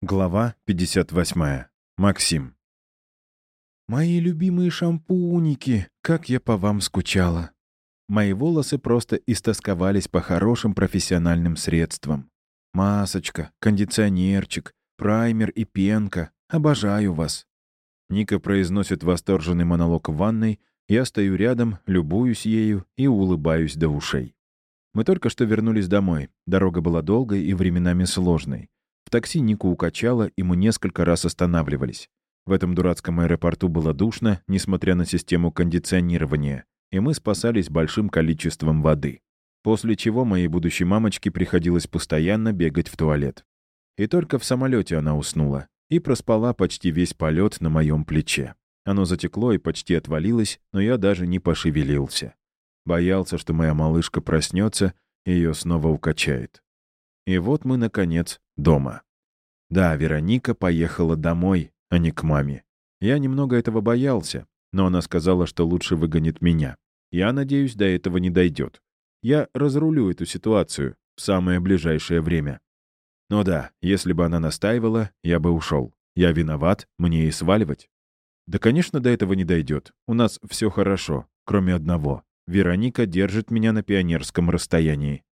Глава 58. Максим. «Мои любимые шампуники, как я по вам скучала!» Мои волосы просто истосковались по хорошим профессиональным средствам. Масочка, кондиционерчик, праймер и пенка. Обожаю вас. Ника произносит восторженный монолог в ванной, я стою рядом, любуюсь ею и улыбаюсь до ушей. Мы только что вернулись домой. Дорога была долгой и временами сложной. В такси Нику укачало, и мы несколько раз останавливались. В этом дурацком аэропорту было душно, несмотря на систему кондиционирования, и мы спасались большим количеством воды. После чего моей будущей мамочке приходилось постоянно бегать в туалет. И только в самолете она уснула и проспала почти весь полет на моем плече. Оно затекло и почти отвалилось, но я даже не пошевелился. Боялся, что моя малышка проснется и ее снова укачает. И вот мы, наконец, дома. Да, Вероника поехала домой, а не к маме. Я немного этого боялся, но она сказала, что лучше выгонит меня. Я надеюсь, до этого не дойдет. Я разрулю эту ситуацию в самое ближайшее время. Но да, если бы она настаивала, я бы ушел. Я виноват, мне и сваливать. Да, конечно, до этого не дойдет. У нас все хорошо, кроме одного. Вероника держит меня на пионерском расстоянии.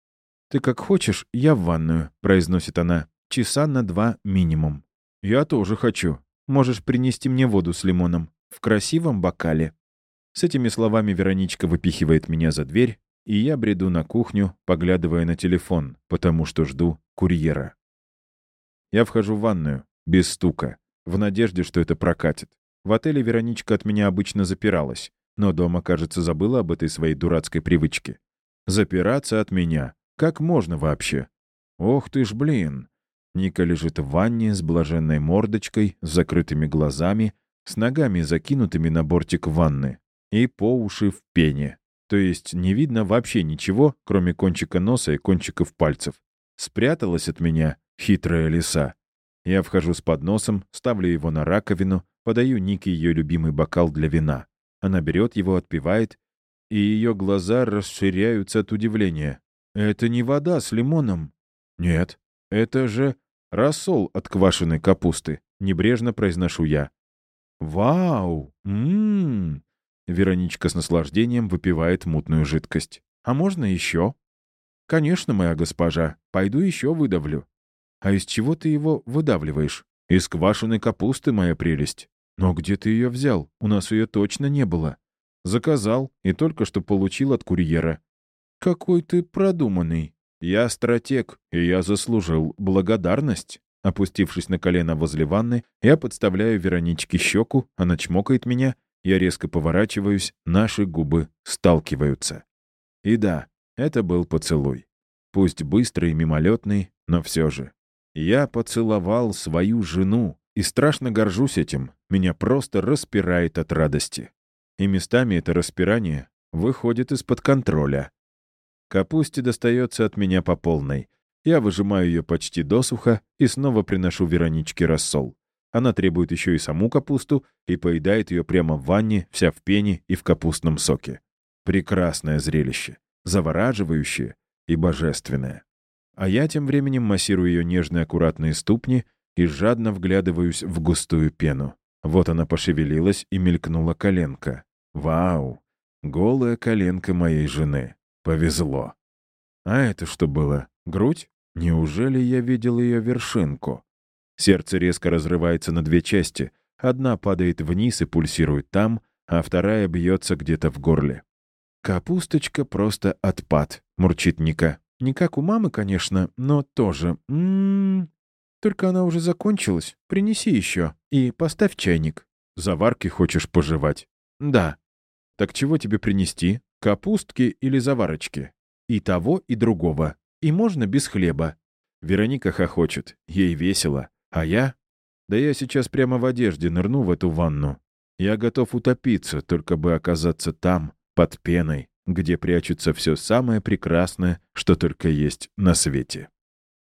«Ты как хочешь, я в ванную», — произносит она. «Часа на два минимум». «Я тоже хочу. Можешь принести мне воду с лимоном. В красивом бокале». С этими словами Вероничка выпихивает меня за дверь, и я бреду на кухню, поглядывая на телефон, потому что жду курьера. Я вхожу в ванную, без стука, в надежде, что это прокатит. В отеле Вероничка от меня обычно запиралась, но дома, кажется, забыла об этой своей дурацкой привычке. Запираться от меня. Как можно вообще? Ох ты ж, блин. Ника лежит в ванне с блаженной мордочкой, с закрытыми глазами, с ногами закинутыми на бортик ванны и по уши в пене. То есть не видно вообще ничего, кроме кончика носа и кончиков пальцев. Спряталась от меня хитрая лиса. Я вхожу с подносом, ставлю его на раковину, подаю Нике ее любимый бокал для вина. Она берет его, отпивает, и ее глаза расширяются от удивления. «Это не вода с лимоном». «Нет, это же рассол от квашеной капусты», — небрежно произношу я. «Вау! Ммм!» Вероничка с наслаждением выпивает мутную жидкость. «А можно еще?» «Конечно, моя госпожа. Пойду еще выдавлю». «А из чего ты его выдавливаешь?» «Из квашеной капусты, моя прелесть». «Но где ты ее взял? У нас ее точно не было». «Заказал и только что получил от курьера. «Какой ты продуманный. Я стратег, и я заслужил благодарность». Опустившись на колено возле ванны, я подставляю Вероничке щеку, она чмокает меня, я резко поворачиваюсь, наши губы сталкиваются. И да, это был поцелуй. Пусть быстрый и мимолетный, но все же. Я поцеловал свою жену, и страшно горжусь этим. Меня просто распирает от радости. И местами это распирание выходит из-под контроля. Капусте достается от меня по полной. Я выжимаю ее почти досуха и снова приношу Вероничке рассол. Она требует еще и саму капусту и поедает ее прямо в ванне, вся в пене и в капустном соке. Прекрасное зрелище, завораживающее и божественное. А я тем временем массирую ее нежные аккуратные ступни и жадно вглядываюсь в густую пену. Вот она пошевелилась и мелькнула коленка. Вау! Голая коленка моей жены. Повезло. А это что было? Грудь? Неужели я видел ее вершинку? Сердце резко разрывается на две части. Одна падает вниз и пульсирует там, а вторая бьется где-то в горле. «Капусточка просто отпад», — мурчит Ника. «Не как у мамы, конечно, но тоже. М -м -м. Только она уже закончилась. Принеси еще. И поставь чайник». «Заварки хочешь пожевать?» «Да». «Так чего тебе принести? Капустки или заварочки? И того, и другого. И можно без хлеба. Вероника хохочет. Ей весело. А я? Да я сейчас прямо в одежде нырну в эту ванну. Я готов утопиться, только бы оказаться там, под пеной, где прячется все самое прекрасное, что только есть на свете.